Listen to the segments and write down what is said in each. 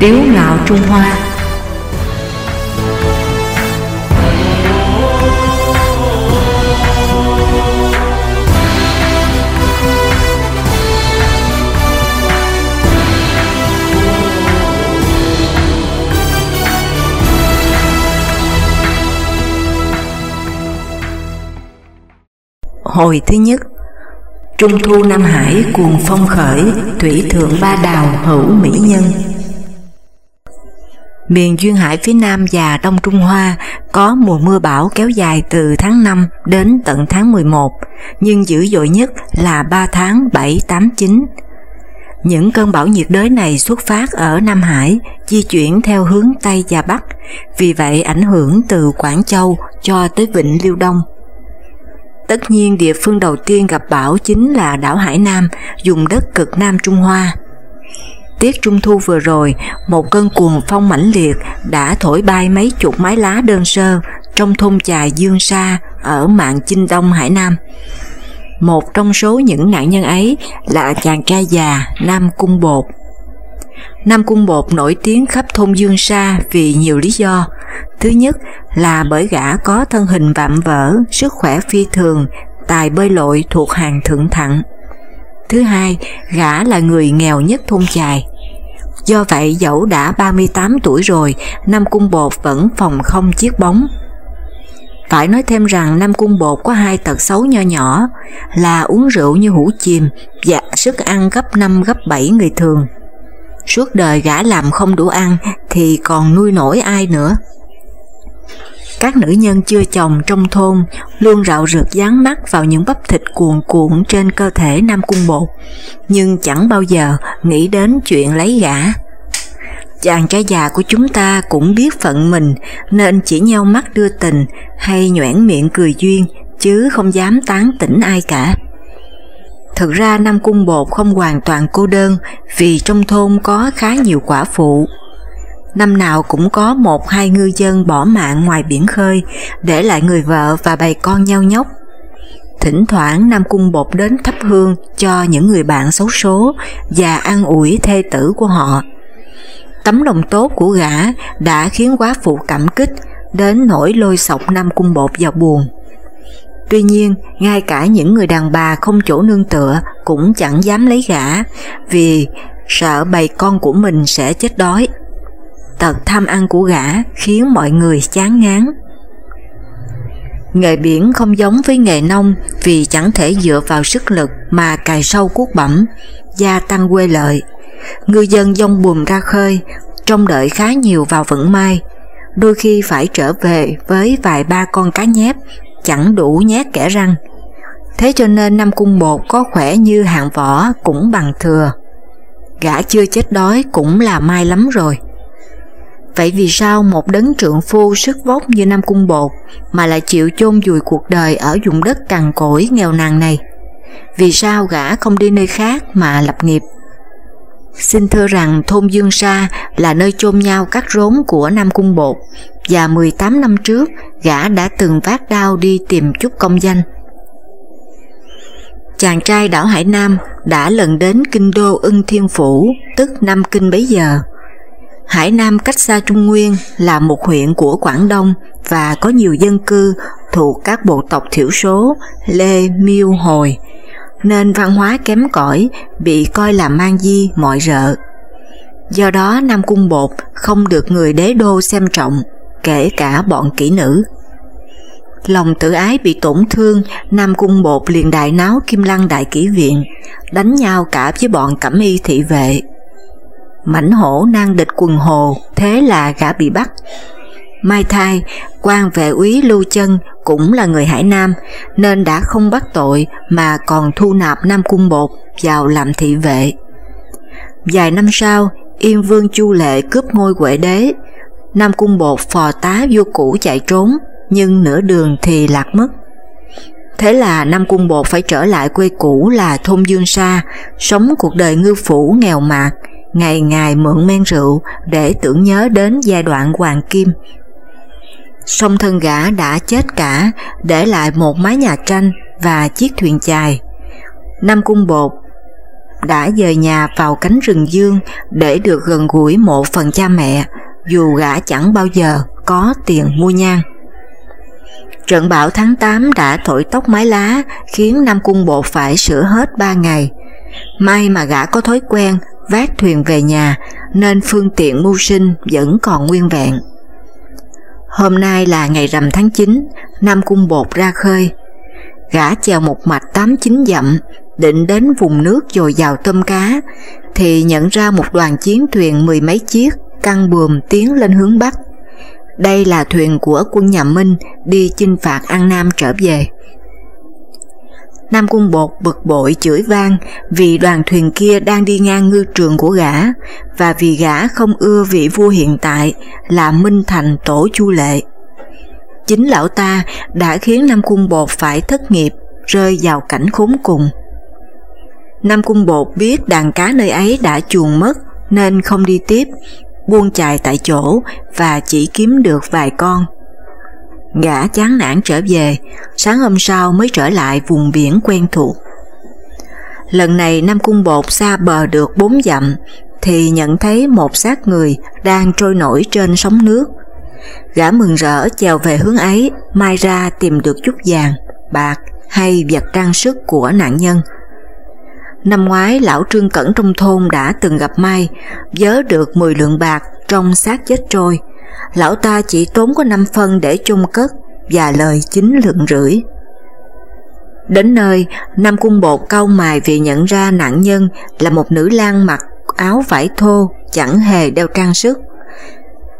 Tiếu ngạo Trung Hoa. Hồi thứ nhất, Trung thu Nam Hải cuồng phong khởi Thủy thượng ba đào hữu mỹ nhân. Miền Duyên Hải phía Nam và Đông Trung Hoa có mùa mưa bão kéo dài từ tháng 5 đến tận tháng 11, nhưng dữ dội nhất là 3 tháng 7, 8, 9. Những cơn bão nhiệt đới này xuất phát ở Nam Hải, di chuyển theo hướng Tây và Bắc, vì vậy ảnh hưởng từ Quảng Châu cho tới Vịnh Liêu Đông. Tất nhiên địa phương đầu tiên gặp bão chính là đảo Hải Nam, dùng đất cực Nam Trung Hoa. Tiết Trung Thu vừa rồi, một cơn cuồng phong mãnh liệt đã thổi bay mấy chục mái lá đơn sơ trong thôn chài Dương Sa ở mạng Chinh Đông Hải Nam. Một trong số những nạn nhân ấy là chàng trai già Nam Cung Bột. Nam Cung Bột nổi tiếng khắp thôn Dương Sa vì nhiều lý do. Thứ nhất là bởi gã có thân hình vạm vỡ, sức khỏe phi thường, tài bơi lội thuộc hàng thượng thặng. Thứ hai, gã là người nghèo nhất thôn chài. Do vậy dẫu đã 38 tuổi rồi, Nam Cung Bột vẫn phòng không chiếc bóng. Phải nói thêm rằng Nam Cung Bột có hai tật xấu nho nhỏ là uống rượu như hũ chìm và sức ăn gấp 5 gấp 7 người thường. Suốt đời gã làm không đủ ăn thì còn nuôi nổi ai nữa. Các nữ nhân chưa chồng trong thôn luôn rạo rực dán mắt vào những bắp thịt cuồn cuộn trên cơ thể Nam Cung Bột, nhưng chẳng bao giờ nghĩ đến chuyện lấy gã. Chàng trai già của chúng ta cũng biết phận mình nên chỉ nheo mắt đưa tình hay nhoẻn miệng cười duyên chứ không dám tán tỉnh ai cả. Thực ra Nam Cung Bột không hoàn toàn cô đơn vì trong thôn có khá nhiều quả phụ. Năm nào cũng có một hai ngư dân bỏ mạng ngoài biển khơi, để lại người vợ và bầy con nhau nhóc. Thỉnh thoảng Nam Cung Bột đến thắp hương cho những người bạn xấu số và an ủi thê tử của họ. Tấm lòng tốt của gã đã khiến quá phụ cảm kích, đến nỗi lôi sọc Nam Cung Bột vào buồn. Tuy nhiên, ngay cả những người đàn bà không chỗ nương tựa cũng chẳng dám lấy gã vì sợ bầy con của mình sẽ chết đói. Tật tham ăn của gã khiến mọi người chán ngán. Nghề biển không giống với nghề nông vì chẳng thể dựa vào sức lực mà cài sâu cuốc bẩm, gia tăng quê lợi. Ngư dân dông buồm ra khơi, trông đợi khá nhiều vào vận may, đôi khi phải trở về với vài ba con cá nhép chẳng đủ nhét kẻ răng. Thế cho nên năm Cung Bột có khỏe như hạng võ cũng bằng thừa. Gã chưa chết đói cũng là may lắm rồi. Vậy vì sao một đấng trượng phu sức vóc như Nam Cung Bột mà lại chịu chôn vùi cuộc đời ở vùng đất cằn cỗi nghèo nàn này? Vì sao gã không đi nơi khác mà lập nghiệp? Xin thưa rằng thôn Dương Sa là nơi chôn nhau cắt rốn của Nam Cung Bột và 18 năm trước gã đã từng vác đao đi tìm chút công danh. Chàng trai đảo Hải Nam đã lần đến kinh đô ưng thiên phủ, tức Nam Kinh bấy giờ. Hải Nam cách xa Trung Nguyên là một huyện của Quảng Đông và có nhiều dân cư thuộc các bộ tộc thiểu số Lê, Miêu, Hồi, nên văn hóa kém cỏi bị coi là mang di mọi rợ. Do đó Nam Cung Bột không được người đế đô xem trọng, kể cả bọn kỹ nữ. Lòng tự ái bị tổn thương, Nam Cung Bột liền đại náo Kim Lăng Đại Kỷ Viện, đánh nhau cả với bọn cẩm y thị vệ. Mảnh hổ nan địch quần hồ, thế là gã bị bắt. Mai Thai, quan vệ úy Lưu Chân cũng là người Hải Nam nên đã không bắt tội mà còn thu nạp Nam Cung Bột vào làm thị vệ. Vài năm sau, Yên Vương Chu Lệ cướp ngôi quệ Đế, Nam Cung Bột phò tá vua cũ chạy trốn nhưng nửa đường thì lạc mất. Thế là Nam Cung Bột phải trở lại quê cũ là thôn Dương Sa, sống cuộc đời ngư phủ nghèo mạt, ngày ngày mượn men rượu để tưởng nhớ đến giai đoạn hoàng kim song thân gã đã chết cả, để lại một mái nhà tranh và chiếc thuyền chài. Nam cung bột đã dời nhà vào cánh rừng dương để được gần gũi một phần cha mẹ, dù gã chẳng bao giờ có tiền mua nhang. Trận bão tháng 8 đã thổi tóc mái lá khiến Nam Cung Bột phải sửa hết 3 ngày. May mà gã có thói quen vác thuyền về nhà nên phương tiện mưu sinh vẫn còn nguyên vẹn. Hôm nay là ngày rằm tháng 9, Nam Cung Bột ra khơi. Gã chèo một mạch 8-9 dặm, định đến vùng nước dồi dào tôm cá, thì nhận ra một đoàn chiến thuyền mười mấy chiếc căng buồm tiến lên hướng Bắc. Đây là thuyền của quân nhà Minh đi chinh phạt An Nam trở về. Nam Cung Bột bực bội chửi vang vì đoàn thuyền kia đang đi ngang ngư trường của gã và vì gã không ưa vị vua hiện tại là Minh Thành Tổ Chu Lệ. Chính lão ta đã khiến Nam Cung Bột phải thất nghiệp, rơi vào cảnh khốn cùng. Nam Cung Bột biết đàn cá nơi ấy đã chuồn mất nên không đi tiếp, buông chài tại chỗ và chỉ kiếm được vài con. Gã chán nản trở về, sáng hôm sau mới trở lại vùng biển quen thuộc. Lần này Nam Cung Bột xa bờ được bốn dặm, thì nhận thấy một xác người đang trôi nổi trên sóng nước. Gã mừng rỡ chèo về hướng ấy, mai ra tìm được chút vàng, bạc hay vật trang sức của nạn nhân. Năm ngoái lão Trương Cẩn trong thôn đã từng gặp Mai, vớ được 10 lượng bạc trong xác chết trôi, lão ta chỉ tốn có 5 phân để chung cất và lời chính lượng rưỡi. Đến nơi, Nam Cung Bột cau mài vì nhận ra nạn nhân là một nữ lang mặc áo vải thô, chẳng hề đeo trang sức.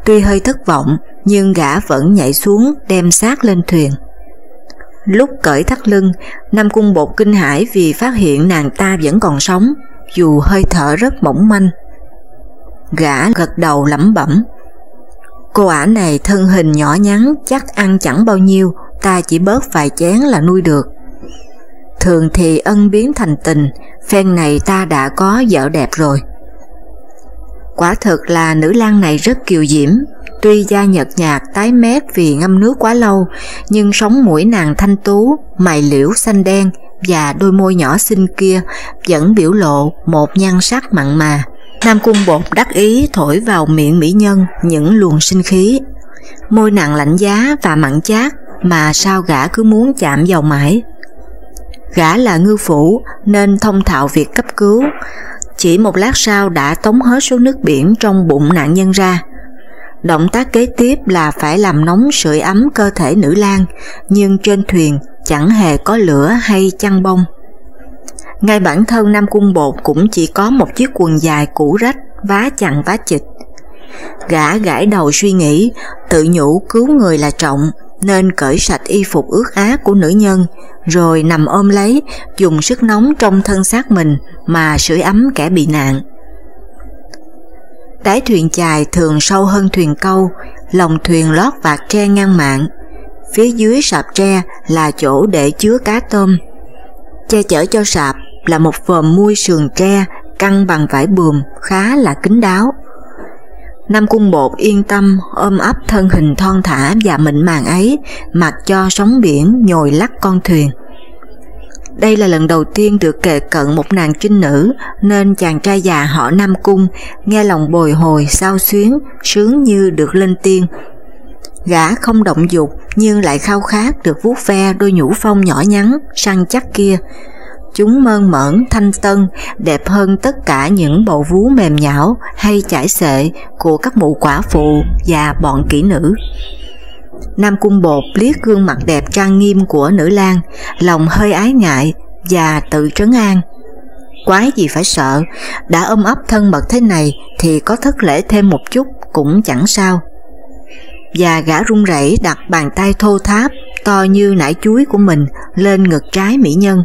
Tuy hơi thất vọng, nhưng gã vẫn nhảy xuống đem xác lên thuyền. Lúc cởi thắt lưng, Nam Cung Bột kinh hãi vì phát hiện nàng ta vẫn còn sống, dù hơi thở rất mỏng manh. Gã gật đầu lẩm bẩm, Cô ả này thân hình nhỏ nhắn chắc ăn chẳng bao nhiêu, ta chỉ bớt vài chén là nuôi được. Thường thì ân biến thành tình, phen này ta đã có vợ đẹp rồi. Quả thực là nữ lang này rất kiều diễm, tuy da nhợt nhạt tái mét vì ngâm nước quá lâu, nhưng sống mũi nàng thanh tú, mày liễu xanh đen và đôi môi nhỏ xinh kia vẫn biểu lộ một nhan sắc mặn mà. Nam Cung Bột đắc ý thổi vào miệng mỹ nhân những luồng sinh khí. Môi nặng lạnh giá và mặn chát mà sao gã cứ muốn chạm vào mãi. Gã là ngư phủ nên thông thạo việc cấp cứu. Chỉ một lát sau đã tống hết số nước biển trong bụng nạn nhân ra. Động tác kế tiếp là phải làm nóng sưởi ấm cơ thể nữ lang, nhưng trên thuyền chẳng hề có lửa hay chăn bông. Ngay bản thân Nam Cung Bột cũng chỉ có một chiếc quần dài cũ rách, vá chằng vá chịch. Gã gãi đầu suy nghĩ, tự nhủ cứu người là trọng, nên cởi sạch y phục ướt át của nữ nhân, rồi nằm ôm lấy, dùng sức nóng trong thân xác mình mà sưởi ấm kẻ bị nạn. Đáy thuyền chài thường sâu hơn thuyền câu, lòng thuyền lót vạt tre ngăn mạng. Phía dưới sạp tre là chỗ để chứa cá tôm. Che chở cho sạp là một vòm muôi sườn tre căng bằng vải buồm khá là kín đáo. Nam Cung Bột yên tâm ôm ấp thân hình thon thả và mịn màng ấy mặc cho sóng biển nhồi lắc con thuyền. Đây là lần đầu tiên được kề cận một nàng trinh nữ nên chàng trai già họ Nam Cung nghe lòng bồi hồi sao xuyến, sướng như được lên tiên. Gã không động dục nhưng lại khao khát được vuốt ve đôi nhũ phong nhỏ nhắn, săn chắc kia, Chúng mơn mởn, thanh tân, đẹp hơn tất cả những bầu vú mềm nhão hay chải sệ của các mụ quả phụ và bọn kỹ nữ. Nam Cung Bột liếc gương mặt đẹp trang nghiêm của nữ lang, lòng hơi ái ngại và tự trấn an. Quái gì phải sợ, đã ôm ấp thân mật thế này thì có thất lễ thêm một chút cũng chẳng sao. Và gã run rẩy đặt bàn tay thô tháp to như nải chuối của mình lên ngực trái mỹ nhân,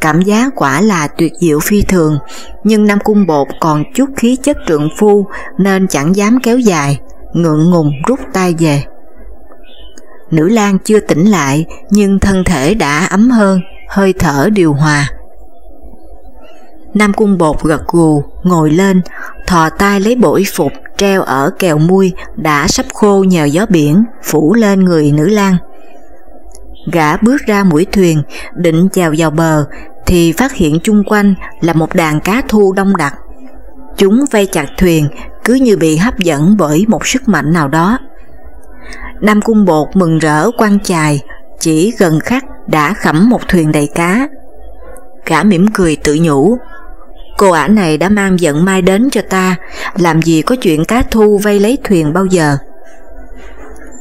Cảm giác quả là tuyệt diệu phi thường, nhưng Nam Cung Bột còn chút khí chất trượng phu nên chẳng dám kéo dài, ngượng ngùng rút tay về. Nữ lang chưa tỉnh lại nhưng thân thể đã ấm hơn, hơi thở điều hòa. Nam Cung Bột gật gù, ngồi lên, thò tay lấy bộ y phục treo ở kèo mui đã sắp khô nhờ gió biển phủ lên người nữ lang. Gã bước ra mũi thuyền, định chèo vào bờ, thì phát hiện chung quanh là một đàn cá thu đông đặc. Chúng vây chặt thuyền cứ như bị hấp dẫn bởi một sức mạnh nào đó. Nam Cung Bột mừng rỡ quan chài, chỉ gần khắc đã khẩm một thuyền đầy cá. Gã mỉm cười tự nhủ, cô ả này đã mang giận mai đến cho ta, làm gì có chuyện cá thu vây lấy thuyền bao giờ.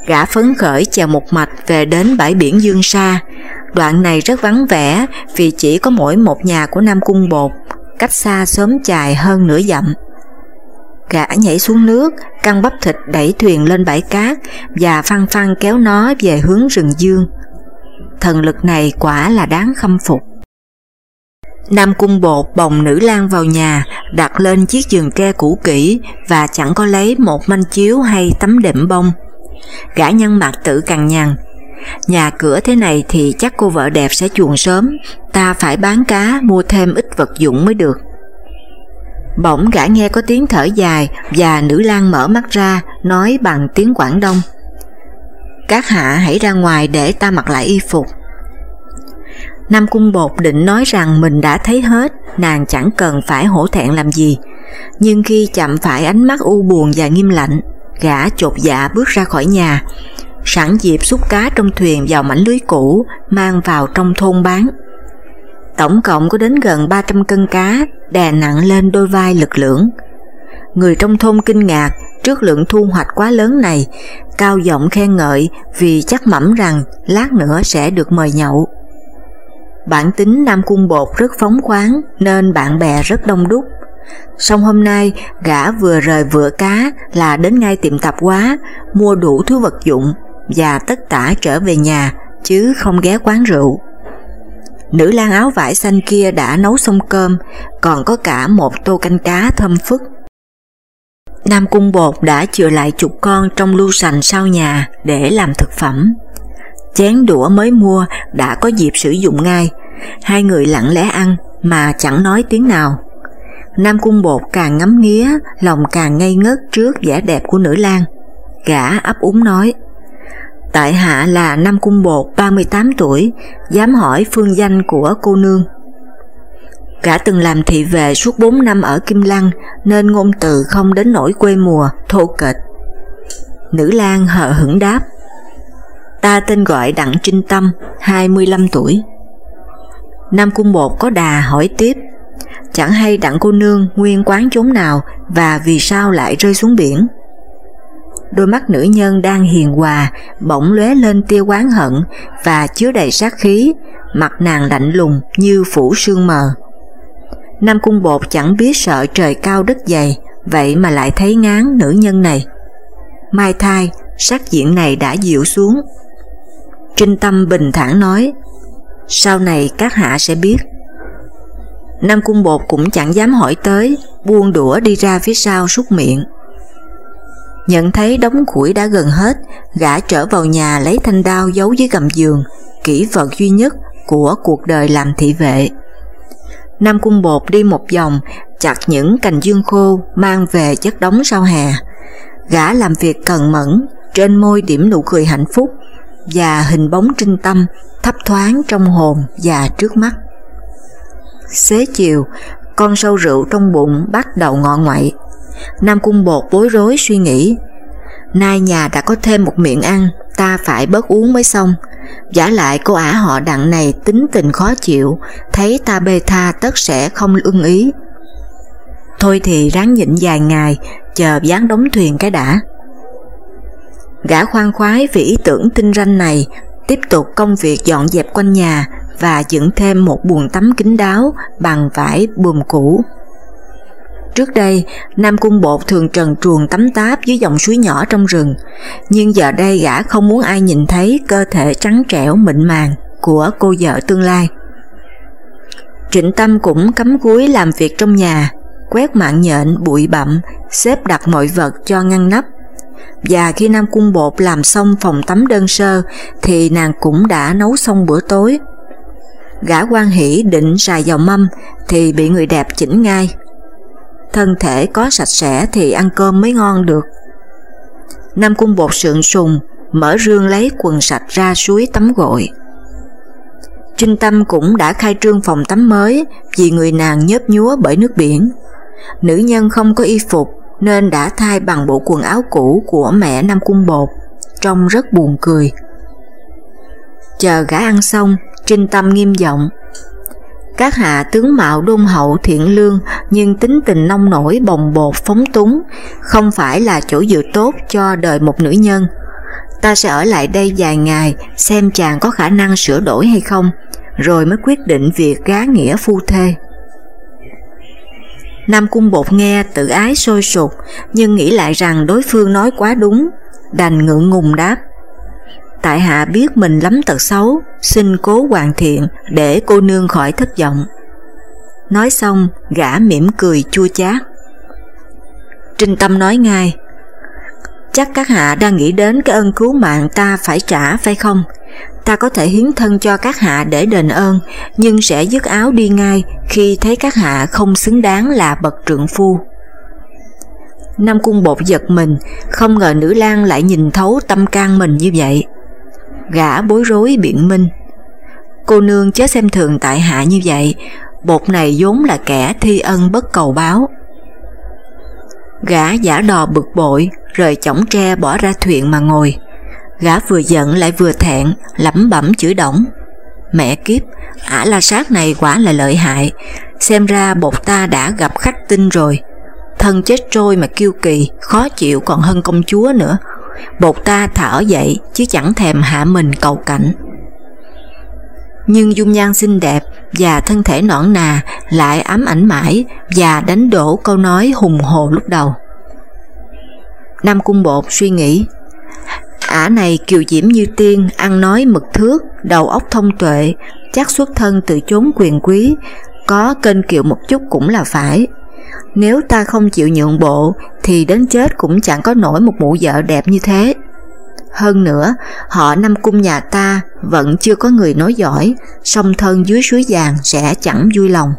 Gã phấn khởi chèo một mạch về đến bãi biển Dương Sa, đoạn này rất vắng vẻ vì chỉ có mỗi một nhà của Nam Cung Bột, cách xa sớm chài hơn nửa dặm. Gã nhảy xuống nước, căng bắp thịt đẩy thuyền lên bãi cát và phăng phăng kéo nó về hướng rừng dương. Thần lực này quả là đáng khâm phục. Nam cung bột bồng nữ lang vào nhà, đặt lên chiếc giường tre cũ kỹ và chẳng có lấy một manh chiếu hay tấm đệm bông. Gã nhân mặt tự cằn nhằn. Nhà cửa thế này thì chắc cô vợ đẹp sẽ chuồn sớm, ta phải bán cá mua thêm ít vật dụng mới được. Bỗng gã nghe có tiếng thở dài và nữ lang mở mắt ra, nói bằng tiếng Quảng Đông. Các hạ hãy ra ngoài để ta mặc lại y phục. Nam Cung Bột định nói rằng mình đã thấy hết, nàng chẳng cần phải hổ thẹn làm gì. Nhưng khi chạm phải ánh mắt u buồn và nghiêm lạnh, gã chột dạ bước ra khỏi nhà, sẵn dịp xúc cá trong thuyền vào mảnh lưới cũ mang vào trong thôn bán. Tổng cộng có đến gần 300 cân cá đè nặng lên đôi vai lực lưỡng. Người trong thôn kinh ngạc trước lượng thu hoạch quá lớn này, cao giọng khen ngợi vì chắc mẩm rằng lát nữa sẽ được mời nhậu. Bản tính Nam Cung Bột rất phóng khoáng nên bạn bè rất đông đúc. Xong hôm nay, gã vừa rời vựa cá là đến ngay tiệm tạp hóa, mua đủ thứ vật dụng và tất tả trở về nhà, chứ không ghé quán rượu. Nữ lang áo vải xanh kia đã nấu xong cơm, còn có cả một tô canh cá thơm phức. Nam Cung Bột đã chừa lại chục con trong lưu sành sau nhà để làm thực phẩm. Chén đũa mới mua đã có dịp sử dụng ngay, hai người lặng lẽ ăn mà chẳng nói tiếng nào. Nam Cung Bột càng ngắm nghía, lòng càng ngây ngất trước vẻ đẹp của nữ lang. Gã ấp úng nói, Tại hạ là Nam Cung Bột 38 tuổi, dám hỏi phương danh của cô nương. Gã từng làm thị vệ suốt 4 năm ở Kim Lăng nên ngôn từ không đến nỗi quê mùa, thô kệch. Nữ lang hờ hững đáp, ta tên gọi Đặng Trinh Tâm, 25 tuổi. Nam Cung Bột có đà hỏi tiếp, chẳng hay Đặng cô nương nguyên quán chốn nào và vì sao lại rơi xuống biển. Đôi mắt nữ nhân đang hiền hòa, bỗng lóe lên tia quán hận và chứa đầy sát khí, mặt nàng lạnh lùng như phủ sương mờ. Nam Cung Bột chẳng biết sợ trời cao đất dày, vậy mà lại thấy ngán nữ nhân này. Mai thai, sắc diện này đã dịu xuống. Trinh Tâm bình thản nói, sau này các hạ sẽ biết. Nam Cung Bột cũng chẳng dám hỏi tới, buông đũa đi ra phía sau súc miệng. Nhận thấy đống củi đã gần hết, gã trở vào nhà lấy thanh đao giấu dưới gầm giường, kỹ vật duy nhất của cuộc đời làm thị vệ. Nam Cung Bột đi một vòng, chặt những cành dương khô mang về chất đóng sau hè. Gã làm việc cần mẫn, trên môi điểm nụ cười hạnh phúc và hình bóng trinh tâm thấp thoáng trong hồn và trước mắt. Xế chiều, con sâu rượu trong bụng bắt đầu ngọ ngoại. Nam Cung Bột bối rối suy nghĩ, nay nhà đã có thêm một miệng ăn, ta phải bớt uống mới xong. Giả lại cô ả họ đặng này tính tình khó chịu, thấy ta bê tha tất sẽ không ưng ý. Thôi thì ráng nhịn vài ngày, chờ dán đóng thuyền cái đã. Gã khoan khoái vì ý tưởng tinh ranh này, tiếp tục công việc dọn dẹp quanh nhà và dựng thêm một buồng tắm kín đáo bằng vải buồm cũ. Trước đây, Nam Cung Bột thường trần truồng tắm táp dưới dòng suối nhỏ trong rừng, nhưng giờ đây gã không muốn ai nhìn thấy cơ thể trắng trẻo mịn màng của cô vợ tương lai. Trịnh Tâm cũng cắm cúi làm việc trong nhà, quét mạng nhện, bụi bặm, xếp đặt mọi vật cho ngăn nắp. Và khi Nam Cung Bột làm xong phòng tắm đơn sơ thì nàng cũng đã nấu xong bữa tối. Gã quan hỷ định xài vào mâm thì bị người đẹp chỉnh ngay thân thể có sạch sẽ thì ăn cơm mới ngon được. Nam cung bột sượng sùng, mở rương lấy quần sạch ra suối tắm gội. Trinh Tâm cũng đã khai trương phòng tắm mới vì người nàng nhớp nhúa bởi nước biển. Nữ nhân không có y phục nên đã thay bằng bộ quần áo cũ của mẹ Nam Cung Bột, trông rất buồn cười. Chờ gã ăn xong, Trinh Tâm nghiêm giọng. Các hạ tướng mạo đôn hậu thiện lương nhưng tính tình nông nổi bồng bột phóng túng, không phải là chỗ dựa tốt cho đời một nữ nhân. Ta sẽ ở lại đây vài ngày xem chàng có khả năng sửa đổi hay không, rồi mới quyết định việc gá nghĩa phu thê. Nam Cung Bột nghe tự ái sôi sục, nhưng nghĩ lại rằng đối phương nói quá đúng, đành ngượng ngùng đáp. Tại hạ biết mình lắm tật xấu, xin cố hoàn thiện để cô nương khỏi thất vọng. Nói xong, gã mỉm cười chua chát. Trinh Tâm nói ngay, chắc các hạ đang nghĩ đến cái ơn cứu mạng ta phải trả phải không? Ta có thể hiến thân cho các hạ để đền ơn, nhưng sẽ dứt áo đi ngay khi thấy các hạ không xứng đáng là bậc trượng phu. Nam cung bột giật mình, không ngờ nữ lang lại nhìn thấu tâm can mình như vậy. Gã bối rối biện minh. Cô nương chớ xem thường tại hạ như vậy, bột này vốn là kẻ thi ân bất cầu báo. Gã giả đò bực bội, rời chỏng tre bỏ ra thuyền mà ngồi. Gã vừa giận lại vừa thẹn, lẩm bẩm chửi đổng. Mẹ kiếp, ả la sát này quả là lợi hại, xem ra bột ta đã gặp khách tinh rồi. Thân chết trôi mà kiêu kỳ, khó chịu còn hơn công chúa nữa. Bột ta thở dậy chứ chẳng thèm hạ mình cầu cảnh. Nhưng dung nhan xinh đẹp và thân thể nõn nà lại ám ảnh mãi và đánh đổ câu nói hùng hồ lúc đầu. Nam Cung Bột suy nghĩ Ả này kiều diễm như tiên, ăn nói mực thước, đầu óc thông tuệ, chắc xuất thân từ chốn quyền quý, có kênh kiệu một chút cũng là phải. Nếu ta không chịu nhượng bộ thì đến chết cũng chẳng có nổi một mụ vợ đẹp như thế. Hơn nữa, họ năm cung nhà ta vẫn chưa có người nói giỏi, song thân dưới suối vàng sẽ chẳng vui lòng.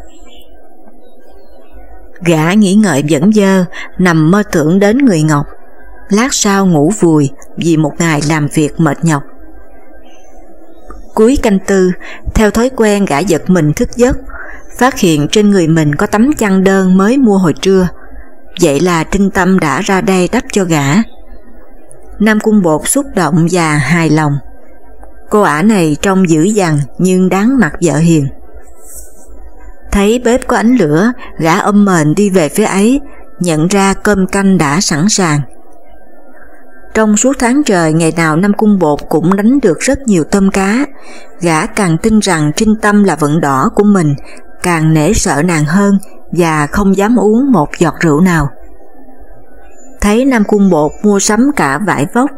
Gã nghĩ ngợi vẫn dơ, nằm mơ tưởng đến người Ngọc, lát sau ngủ vùi vì một ngày làm việc mệt nhọc. Cuối canh tư, theo thói quen gã giật mình thức giấc, phát hiện trên người mình có tấm chăn đơn mới mua hồi trưa, vậy là Trinh Tâm đã ra đây đắp cho gã. Nam Cung Bột xúc động và hài lòng. Cô ả này trông dữ dằn nhưng đáng mặt vợ hiền. Thấy bếp có ánh lửa, gã âm mền đi về phía ấy, nhận ra cơm canh đã sẵn sàng. Trong suốt tháng trời ngày nào Nam Cung Bột cũng đánh được rất nhiều tôm cá, gã càng tin rằng Trinh Tâm là vận đỏ của mình, càng nể sợ nàng hơn và không dám uống một giọt rượu nào. Thấy Nam Cung Bột mua sắm cả vải vóc,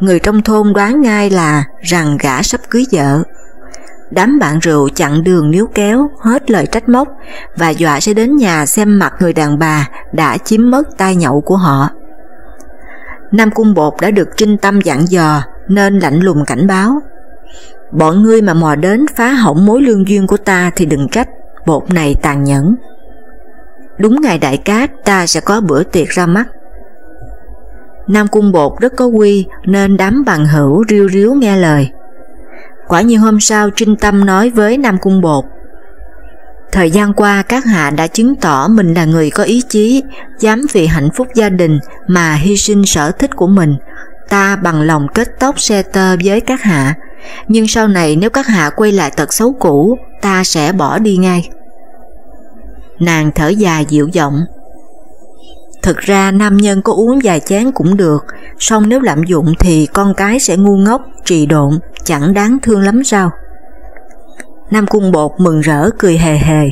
người trong thôn đoán ngay là rằng gã sắp cưới vợ. Đám bạn rượu chặn đường níu kéo, hết lời trách móc và dọa sẽ đến nhà xem mặt người đàn bà đã chiếm mất tai nhậu của họ. Nam Cung Bột đã được trinh tâm dặn dò nên lạnh lùng cảnh báo. Bọn ngươi mà mò đến phá hỏng mối lương duyên của ta thì đừng trách, bột này tàn nhẫn. Đúng ngày đại cát ta sẽ có bữa tiệc ra mắt. Nam Cung Bột rất có quy nên đám bằng hữu riêu riếu nghe lời. Quả nhiên hôm sau Trinh Tâm nói với Nam Cung Bột Thời gian qua các hạ đã chứng tỏ mình là người có ý chí, dám vì hạnh phúc gia đình mà hy sinh sở thích của mình. Ta bằng lòng kết tóc xe tơ với các hạ, nhưng sau này nếu các hạ quay lại tật xấu cũ, ta sẽ bỏ đi ngay. Nàng thở dài dịu giọng. Thực ra nam nhân có uống vài chén cũng được, song nếu lạm dụng thì con cái sẽ ngu ngốc, trì độn, chẳng đáng thương lắm sao? Nam Cung Bột mừng rỡ cười hề hề.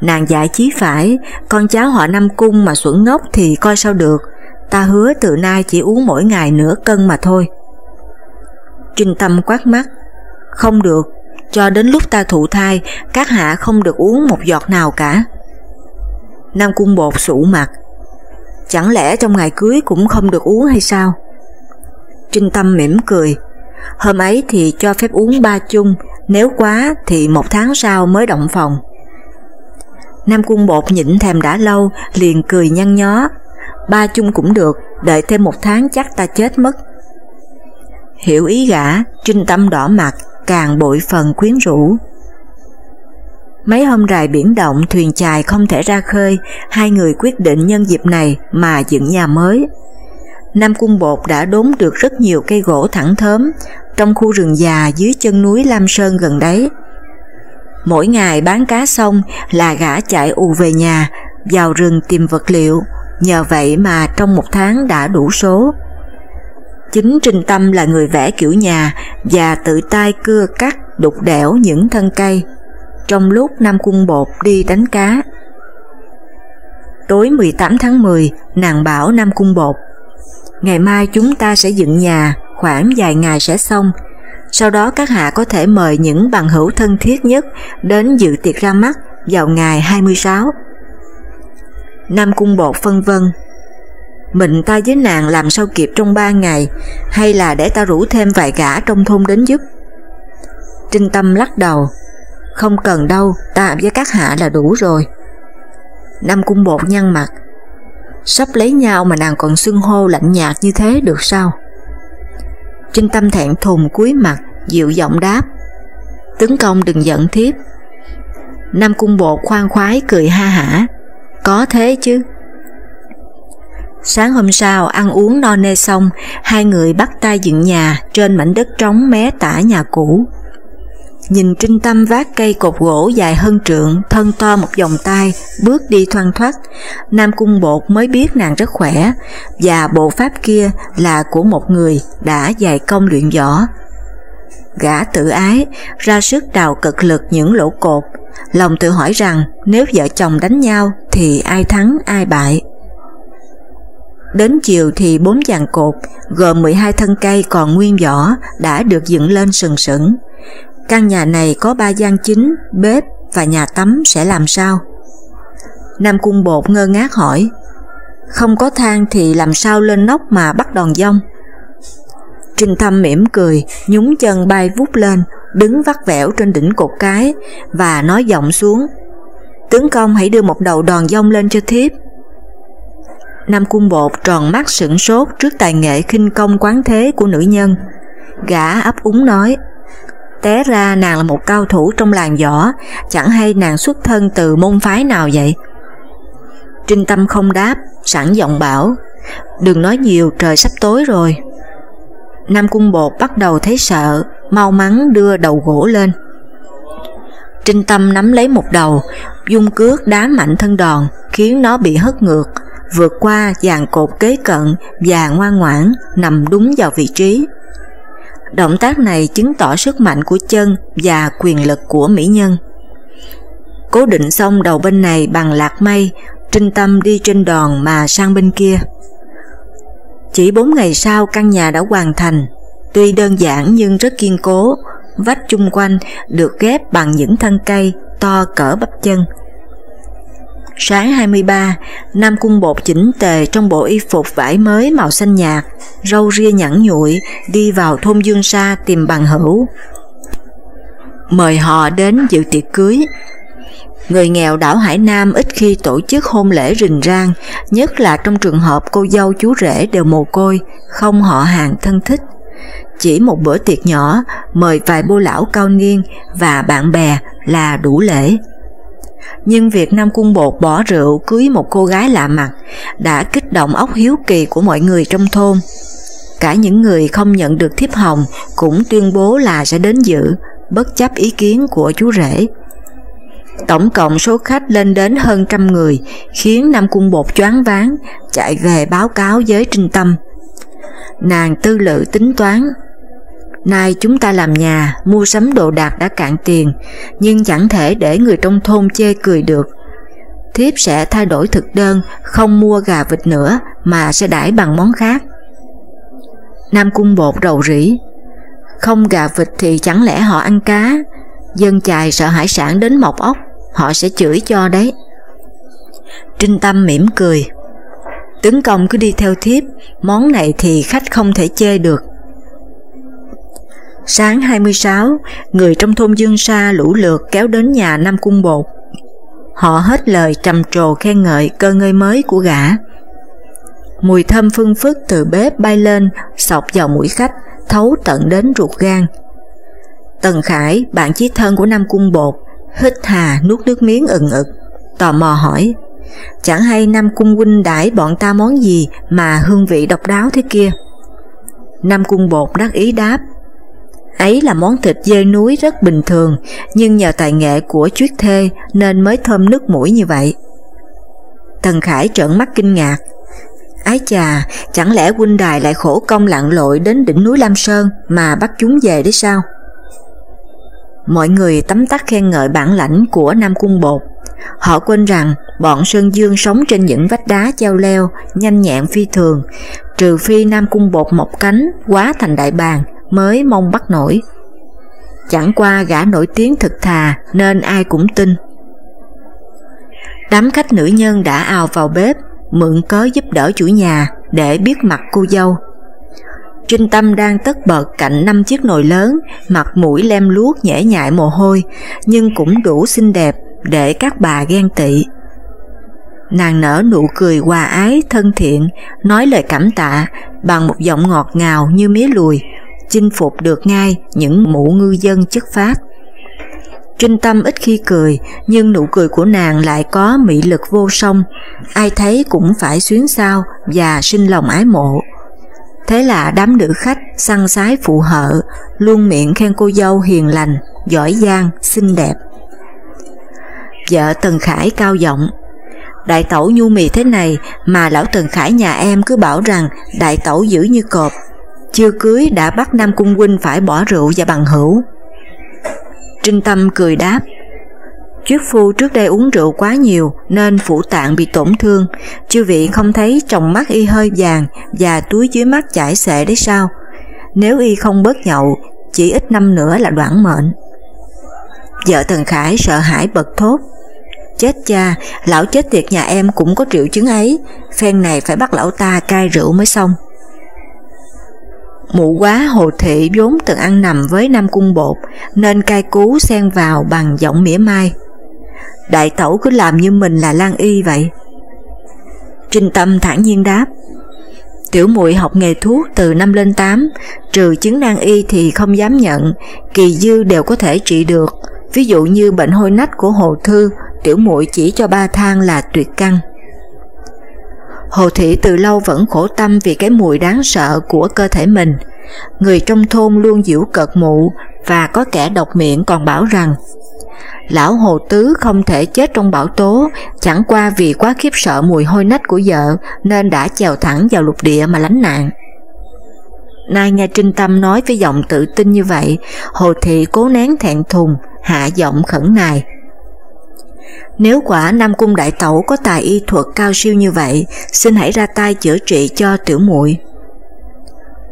Nàng giải chí phải, con cháu họ Nam Cung mà xuẩn ngốc thì coi sao được, ta hứa từ nay chỉ uống mỗi ngày nửa cân mà thôi. Trinh Tâm quát mắt, không được, cho đến lúc ta thụ thai, các hạ không được uống một giọt nào cả. Nam Cung Bột sụ mặt, chẳng lẽ trong ngày cưới cũng không được uống hay sao? Trinh Tâm mỉm cười, hôm ấy thì cho phép uống ba chung, nếu quá thì một tháng sau mới động phòng. Nam Cung Bột nhịn thèm đã lâu, liền cười nhăn nhó. Ba chung cũng được, đợi thêm một tháng chắc ta chết mất. Hiểu ý gã, trinh tâm đỏ mặt, càng bội phần quyến rũ. Mấy hôm rày biển động thuyền chài không thể ra khơi, hai người quyết định nhân dịp này mà dựng nhà mới. Nam Cung Bột đã đốn được rất nhiều cây gỗ thẳng thớm trong khu rừng già dưới chân núi Lam Sơn gần đấy. Mỗi ngày bán cá xong là gã chạy ù về nhà, vào rừng tìm vật liệu, nhờ vậy mà trong một tháng đã đủ số. Chính Trinh Tâm là người vẽ kiểu nhà và tự tay cưa cắt đục đẽo những thân cây trong lúc Nam Cung Bột đi đánh cá. Tối 18 tháng 10, nàng bảo Nam Cung Bột Ngày mai chúng ta sẽ dựng nhà, khoảng vài ngày sẽ xong, sau đó các hạ có thể mời những bằng hữu thân thiết nhất đến dự tiệc ra mắt vào ngày 26. Nam Cung Bột phân vân Mình ta với nàng làm sao kịp trong ba ngày hay là để ta rủ thêm vài gã trong thôn đến giúp? Trinh Tâm lắc đầu không cần đâu, ta với các hạ là đủ rồi. Nam Cung Bột nhăn mặt. Sắp lấy nhau mà nàng còn xưng hô lạnh nhạt như thế được sao? Trinh Tâm thẹn thùng cúi mặt, dịu giọng đáp. Tướng công đừng giận thiếp. Nam Cung Bột khoan khoái cười ha hả. Có thế chứ. Sáng hôm sau ăn uống no nê xong Hai người bắt tay dựng nhà Trên mảnh đất trống mé tả nhà cũ. Nhìn Trinh Tâm vác cây cột gỗ dài hơn trượng, thân to một vòng tay, bước đi thoăn thoắt, Nam Cung Bột mới biết nàng rất khỏe, và bộ pháp kia là của một người đã dày công luyện võ. Gã tự ái, ra sức đào cực lực những lỗ cột, lòng tự hỏi rằng nếu vợ chồng đánh nhau thì ai thắng ai bại. Đến chiều thì bốn dàn cột, gồm 12 thân cây còn nguyên vỏ đã được dựng lên sừng sững. Căn nhà này có ba gian chính, bếp và nhà tắm sẽ làm sao? Nam Cung Bột ngơ ngác hỏi, không có thang thì làm sao lên nóc mà bắt đòn dông? Trình Thâm mỉm cười, nhúng chân bay vút lên, đứng vắt vẻo trên đỉnh cột cái và nói giọng xuống. Tướng công hãy đưa một đầu đòn dông lên cho thiếp. Nam Cung Bột tròn mắt sửng sốt trước tài nghệ khinh công quán thế của nữ nhân. Gã ấp úng nói, Té ra nàng là một cao thủ trong làng võ, chẳng hay nàng xuất thân từ môn phái nào vậy? Trinh Tâm không đáp, sẵn giọng bảo, đừng nói nhiều trời sắp tối rồi. Nam Cung Bột bắt đầu thấy sợ, mau mắn đưa đầu gỗ lên. Trinh Tâm nắm lấy một đầu, dung cước đá mạnh thân đòn, khiến nó bị hất ngược, vượt qua dàn cột kế cận và ngoan ngoãn nằm đúng vào vị trí. Động tác này chứng tỏ sức mạnh của chân và quyền lực của mỹ nhân. Cố định xong đầu bên này bằng lạc mây, trinh tâm đi trên đòn mà sang bên kia. Chỉ 4 ngày sau căn nhà đã hoàn thành, tuy đơn giản nhưng rất kiên cố, vách chung quanh được ghép bằng những thân cây to cỡ bắp chân. Sáng 23, Nam Cung Bột chỉnh tề trong bộ y phục vải mới màu xanh nhạt, râu ria nhẵn nhụi, đi vào thôn Dương Sa tìm bằng hữu. Mời họ đến dự tiệc cưới. Người nghèo đảo Hải Nam ít khi tổ chức hôn lễ rình rang, nhất là trong trường hợp cô dâu chú rể đều mồ côi, không họ hàng thân thích. Chỉ một bữa tiệc nhỏ, mời vài bô lão cao niên và bạn bè là đủ lễ nhưng việc Nam Cung Bột bỏ rượu cưới một cô gái lạ mặt đã kích động óc hiếu kỳ của mọi người trong thôn. Cả những người không nhận được thiếp hồng cũng tuyên bố là sẽ đến dự, bất chấp ý kiến của chú rể. Tổng cộng số khách lên đến hơn trăm người, khiến Nam Cung Bột choáng váng, chạy về báo cáo với Trinh Tâm. Nàng tư lự tính toán, Nay chúng ta làm nhà, mua sắm đồ đạc đã cạn tiền, nhưng chẳng thể để người trong thôn chê cười được. Thiếp sẽ thay đổi thực đơn, không mua gà vịt nữa mà sẽ đãi bằng món khác. Nam cung bột rầu rĩ, không gà vịt thì chẳng lẽ họ ăn cá, dân chài sợ hải sản đến mọc ốc, họ sẽ chửi cho đấy. Trinh Tâm mỉm cười, tướng công cứ đi theo thiếp, món này thì khách không thể chê được. Sáng 26, người trong thôn Dương Sa lũ lượt kéo đến nhà Nam Cung Bột. Họ hết lời trầm trồ khen ngợi cơ ngơi mới của gã. Mùi thơm phương phức từ bếp bay lên, sọc vào mũi khách, thấu tận đến ruột gan. Tần Khải, bạn chí thân của Nam Cung Bột, hít hà nuốt nước miếng ừng ực, tò mò hỏi, chẳng hay Nam Cung huynh đãi bọn ta món gì mà hương vị độc đáo thế kia. Nam Cung bột đắc ý đáp, ấy là món thịt dê núi rất bình thường, nhưng nhờ tài nghệ của chuyết thê nên mới thơm nước mũi như vậy. Tần Khải trợn mắt kinh ngạc, Ái chà, chẳng lẽ huynh đài lại khổ công lặn lội đến đỉnh núi Lam Sơn mà bắt chúng về đấy sao? Mọi người tấm tắc khen ngợi bản lãnh của Nam Cung Bột. Họ quên rằng bọn Sơn Dương sống trên những vách đá treo leo, nhanh nhẹn phi thường, trừ phi Nam Cung Bột mọc cánh, quá thành đại bàng, mới mong bắt nổi. Chẳng qua gã nổi tiếng thực thà nên ai cũng tin. Đám khách nữ nhân đã ào vào bếp, mượn cớ giúp đỡ chủ nhà để biết mặt cô dâu. Trinh Tâm đang tất bật cạnh năm chiếc nồi lớn, mặt mũi lem luốc nhễ nhại mồ hôi, nhưng cũng đủ xinh đẹp để các bà ghen tị. Nàng nở nụ cười hòa ái, thân thiện, nói lời cảm tạ bằng một giọng ngọt ngào như mía lùi, chinh phục được ngay những mụ ngư dân chất phát. Trinh Tâm ít khi cười, nhưng nụ cười của nàng lại có mị lực vô song, ai thấy cũng phải xuyến sao và sinh lòng ái mộ. Thế là đám nữ khách săn sái phụ hợ, luôn miệng khen cô dâu hiền lành, giỏi giang, xinh đẹp. Vợ Tần Khải cao giọng, đại tẩu nhu mì thế này mà lão Tần Khải nhà em cứ bảo rằng đại tẩu giữ như cọp, chưa cưới đã bắt Nam Cung Huynh phải bỏ rượu và bằng hữu. Trinh Tâm cười đáp, Chuyết phu trước đây uống rượu quá nhiều nên phủ tạng bị tổn thương, chư vị không thấy trong mắt y hơi vàng và túi dưới mắt chảy xệ đấy sao? Nếu y không bớt nhậu, chỉ ít năm nữa là đoạn mệnh. Vợ Tần Khải sợ hãi bật thốt, Chết cha, lão chết tiệt nhà em cũng có triệu chứng ấy, phen này phải bắt lão ta cai rượu mới xong. Mụ quá hồ thị vốn từng ăn nằm với Nam Cung Bột, nên cai cú xen vào bằng giọng mỉa mai. Đại tẩu cứ làm như mình là Lan Y vậy. Trinh Tâm thản nhiên đáp, Tiểu muội học nghề thuốc từ năm lên 8, trừ chứng nan y thì không dám nhận, kỳ dư đều có thể trị được, ví dụ như bệnh hôi nách của Hồ Thư, tiểu muội chỉ cho ba thang là tuyệt căn. Hồ Thị từ lâu vẫn khổ tâm vì cái mùi đáng sợ của cơ thể mình. Người trong thôn luôn giễu cợt mụ và có kẻ độc miệng còn bảo rằng Lão Hồ Tứ không thể chết trong bão tố, chẳng qua vì quá khiếp sợ mùi hôi nách của vợ nên đã chèo thẳng vào lục địa mà lánh nạn. Nay nghe Trinh Tâm nói với giọng tự tin như vậy, Hồ Thị cố nén thẹn thùng, hạ giọng khẩn nài. Nếu quả Nam Cung Đại Tẩu có tài y thuật cao siêu như vậy, xin hãy ra tay chữa trị cho tiểu muội.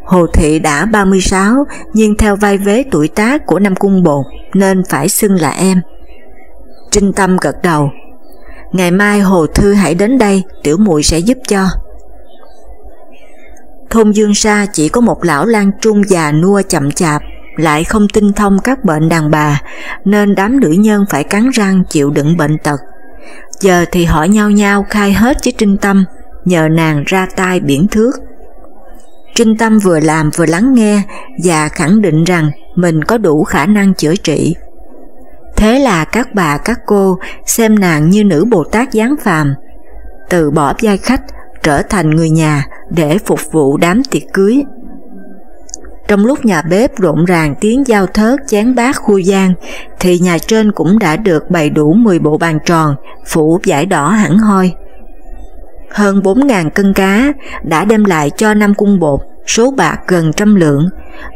Hồ Thị đã 36 nhưng theo vai vế tuổi tác của Nam Cung Bột nên phải xưng là em. Trinh Tâm gật đầu. Ngày mai Hồ Thư hãy đến đây, tiểu muội sẽ giúp cho. Thôn Dương Sa chỉ có một lão lan trung già nua chậm chạp, lại không tinh thông các bệnh đàn bà, nên đám nữ nhân phải cắn răng chịu đựng bệnh tật. Giờ thì họ nhau nhau khai hết với Trinh Tâm, nhờ nàng ra tay biển thước. Trinh Tâm vừa làm vừa lắng nghe và khẳng định rằng mình có đủ khả năng chữa trị. Thế là các bà các cô xem nàng như nữ Bồ Tát giáng phàm, từ bỏ vai khách trở thành người nhà để phục vụ đám tiệc cưới. Trong lúc nhà bếp rộn ràng tiếng giao thớt chén bát khu gian, thì nhà trên cũng đã được bày đủ 10 bộ bàn tròn, phủ vải đỏ hẳn hoi. Hơn 4.000 cân cá đã đem lại cho năm cung bột số bạc gần trăm lượng,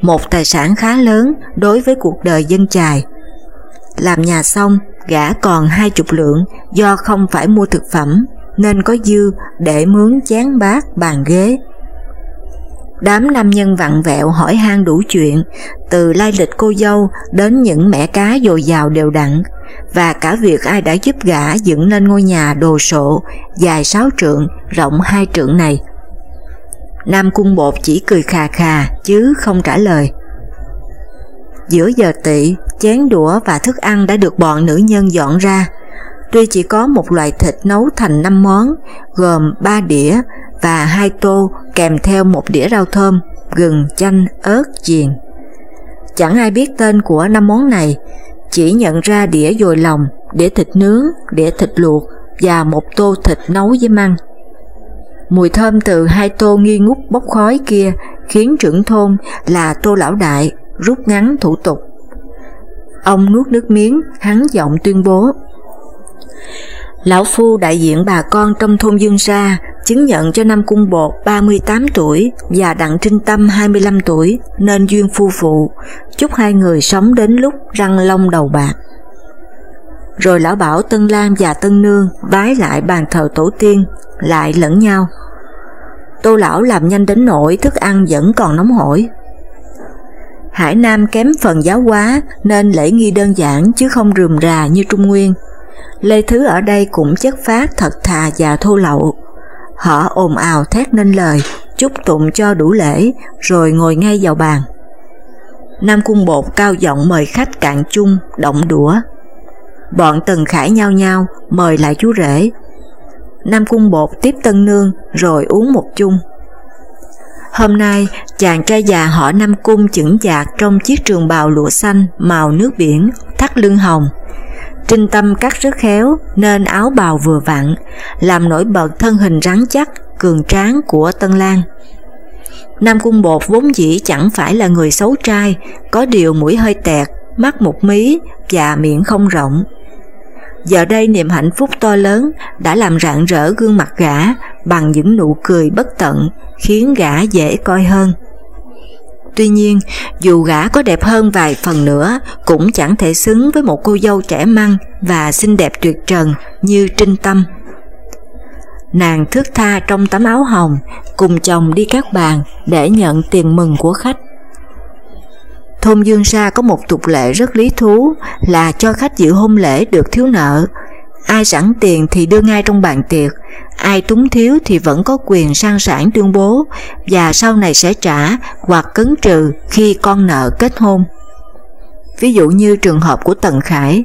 một tài sản khá lớn đối với cuộc đời dân chài. Làm nhà xong, gã còn hai chục lượng do không phải mua thực phẩm, nên có dư để mướn chén bát bàn ghế. Đám nam nhân vặn vẹo hỏi han đủ chuyện, từ lai lịch cô dâu đến những mẻ cá dồi dào đều đặn, và cả việc ai đã giúp gã dựng nên ngôi nhà đồ sộ dài sáu trượng, rộng hai trượng này. Nam cung bột chỉ cười khà khà chứ không trả lời. Giữa giờ tị, chén đũa và thức ăn đã được bọn nữ nhân dọn ra. Tuy chỉ có một loại thịt nấu thành 5 món, gồm 3 đĩa và hai tô kèm theo một đĩa rau thơm, gừng, chanh, ớt, chiền. Chẳng ai biết tên của năm món này, chỉ nhận ra đĩa dồi lòng, đĩa thịt nướng, đĩa thịt luộc và một tô thịt nấu với măng. Mùi thơm từ hai tô nghi ngút bốc khói kia khiến trưởng thôn là tô lão đại rút ngắn thủ tục. Ông nuốt nước miếng, hắn giọng tuyên bố. Lão Phu đại diện bà con trong thôn Dương Sa chứng nhận cho năm cung bột 38 tuổi và Đặng Trinh Tâm 25 tuổi nên duyên phu phụ, chúc hai người sống đến lúc răng long đầu bạc. Rồi lão bảo Tân Lam và Tân Nương vái lại bàn thờ tổ tiên, lại lẫn nhau. Tô lão làm nhanh đến nỗi thức ăn vẫn còn nóng hổi. Hải Nam kém phần giáo hóa nên lễ nghi đơn giản chứ không rườm rà như Trung Nguyên. Lê Thứ ở đây cũng chất phát thật thà và thô lậu. Họ ồn ào thét nên lời, chúc tụng cho đủ lễ, rồi ngồi ngay vào bàn. Nam Cung Bột cao giọng mời khách cạn chung, động đũa. Bọn Tần Khải nhau nhau mời lại chú rể. Nam Cung Bột tiếp Tân Nương rồi uống một chung. Hôm nay, chàng trai già họ Nam Cung chững chạc trong chiếc trường bào lụa xanh màu nước biển, thắt lưng hồng. Trinh tâm cắt rất khéo nên áo bào vừa vặn, làm nổi bật thân hình rắn chắc, cường tráng của Tân Lan. Nam Cung Bột vốn dĩ chẳng phải là người xấu trai, có điều mũi hơi tẹt, mắt một mí và miệng không rộng. Giờ đây niềm hạnh phúc to lớn đã làm rạng rỡ gương mặt gã bằng những nụ cười bất tận, khiến gã dễ coi hơn. Tuy nhiên, dù gã có đẹp hơn vài phần nữa, cũng chẳng thể xứng với một cô dâu trẻ măng và xinh đẹp tuyệt trần như Trinh Tâm. Nàng thước tha trong tấm áo hồng, cùng chồng đi các bàn để nhận tiền mừng của khách. Thôn Dương Sa có một tục lệ rất lý thú là cho khách dự hôn lễ được thiếu nợ. Ai sẵn tiền thì đưa ngay trong bàn tiệc, ai túng thiếu thì vẫn có quyền sang sản tuyên bố và sau này sẽ trả hoặc cấn trừ khi con nợ kết hôn. Ví dụ như trường hợp của Tần Khải,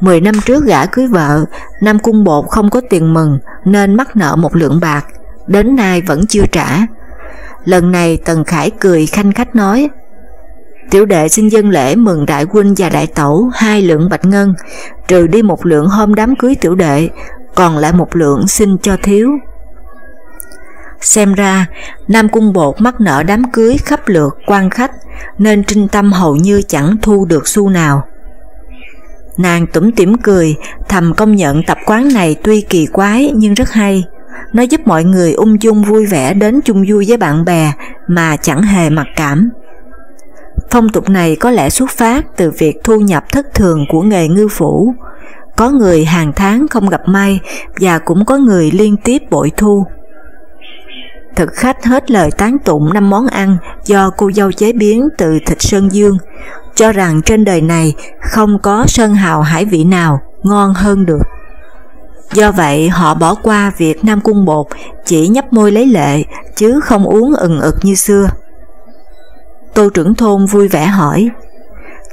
10 năm trước gã cưới vợ, năm Cung Bột không có tiền mừng nên mắc nợ một lượng bạc, đến nay vẫn chưa trả. Lần này Tần Khải cười khanh khách nói, Tiểu đệ xin dân lễ mừng đại huynh và đại tẩu hai lượng bạch ngân, trừ đi một lượng hôm đám cưới tiểu đệ, còn lại một lượng xin cho thiếu. Xem ra, Nam Cung Bột mắc nợ đám cưới khắp lượt quan khách, nên trinh tâm hầu như chẳng thu được xu nào. Nàng tủm tỉm cười, thầm công nhận tập quán này tuy kỳ quái nhưng rất hay. Nó giúp mọi người ung dung vui vẻ đến chung vui với bạn bè mà chẳng hề mặc cảm. Phong tục này có lẽ xuất phát từ việc thu nhập thất thường của nghề ngư phủ. Có người hàng tháng không gặp may và cũng có người liên tiếp bội thu. Thực khách hết lời tán tụng năm món ăn do cô dâu chế biến từ thịt sơn dương, cho rằng trên đời này không có sơn hào hải vị nào ngon hơn được. Do vậy họ bỏ qua việc Nam Cung Bột chỉ nhấp môi lấy lệ chứ không uống ừng ực như xưa. Tô trưởng thôn vui vẻ hỏi,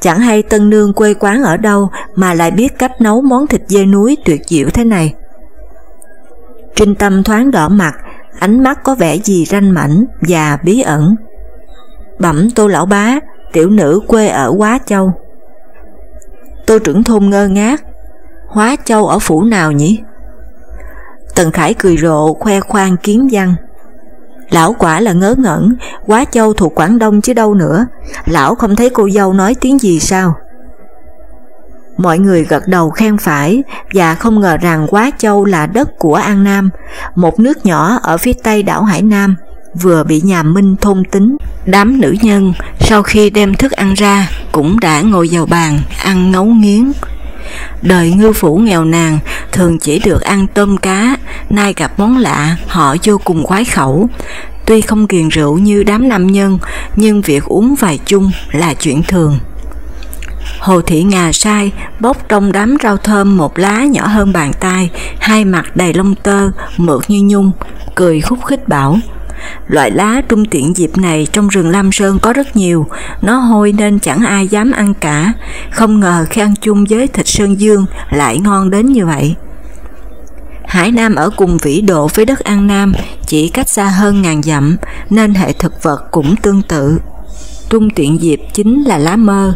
chẳng hay tân nương quê quán ở đâu mà lại biết cách nấu món thịt dê núi tuyệt diệu thế này. Trinh tâm thoáng đỏ mặt, ánh mắt có vẻ gì ranh mảnh và bí ẩn. Bẩm tô lão bá, tiểu nữ quê ở Quá Châu. Tô trưởng thôn ngơ ngác, Hóa Châu ở phủ nào nhỉ? Tần Khải cười rộ khoe khoang kiến văn. Lão quả là ngớ ngẩn, Quá Châu thuộc Quảng Đông chứ đâu nữa, lão không thấy cô dâu nói tiếng gì sao? Mọi người gật đầu khen phải và không ngờ rằng Quá Châu là đất của An Nam, một nước nhỏ ở phía tây đảo Hải Nam, vừa bị nhà Minh thôn tính. Đám nữ nhân sau khi đem thức ăn ra cũng đã ngồi vào bàn ăn ngấu nghiến. Đời ngư phủ nghèo nàn thường chỉ được ăn tôm cá, nay gặp món lạ họ vô cùng khoái khẩu. Tuy không kiền rượu như đám nam nhân, nhưng việc uống vài chung là chuyện thường. Hồ thị ngà sai bốc trong đám rau thơm một lá nhỏ hơn bàn tay, hai mặt đầy lông tơ, mượt như nhung, cười khúc khích bảo. Loại lá trung tiện dịp này trong rừng Lam Sơn có rất nhiều, nó hôi nên chẳng ai dám ăn cả, không ngờ khi ăn chung với thịt sơn dương lại ngon đến như vậy. Hải Nam ở cùng vĩ độ với đất An Nam, chỉ cách xa hơn ngàn dặm, nên hệ thực vật cũng tương tự. Trung tiện diệp chính là lá mơ.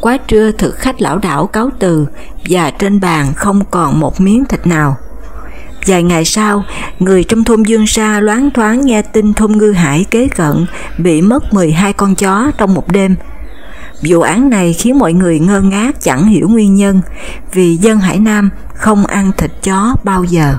quá trưa thực khách lão đảo cáo từ và trên bàn không còn một miếng thịt nào. Vài ngày sau, người trong thôn Dương Sa loáng thoáng nghe tin thôn Ngư Hải kế cận bị mất 12 con chó trong một đêm. Vụ án này khiến mọi người ngơ ngác chẳng hiểu nguyên nhân vì dân Hải Nam không ăn thịt chó bao giờ.